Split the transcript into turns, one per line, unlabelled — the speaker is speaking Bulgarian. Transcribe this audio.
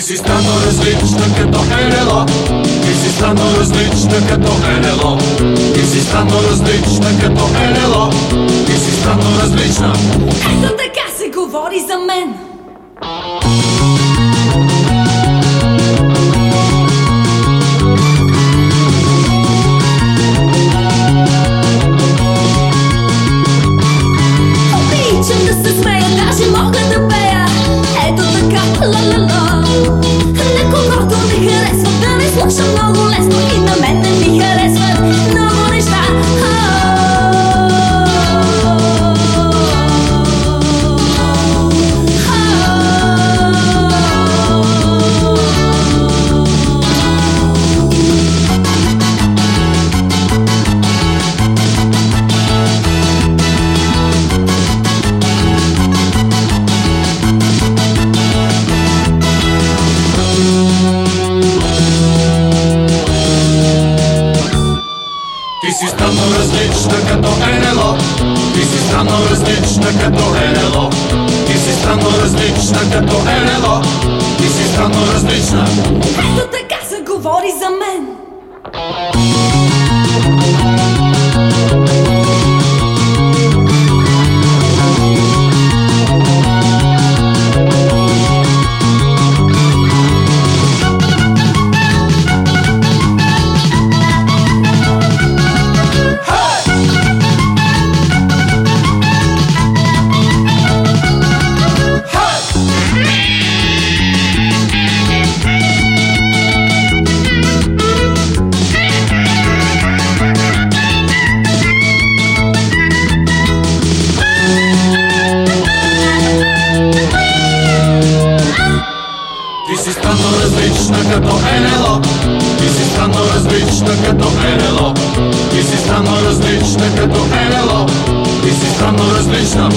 Ти си странно различна като НЛО Ти си странно различна като НЛО Ти си странно различна като НЛО Ти си странно различна.
Ето така се говори за мен
Ти си странно различна като НЛО Ти си странно различна като НЛО Ти си странно различна като НЛО Ти си странно различна
Ето така се говори за мен
различна като НЛО Ти си странно различна като НЛО Ти си странно различна като НЛО Ти си странно различна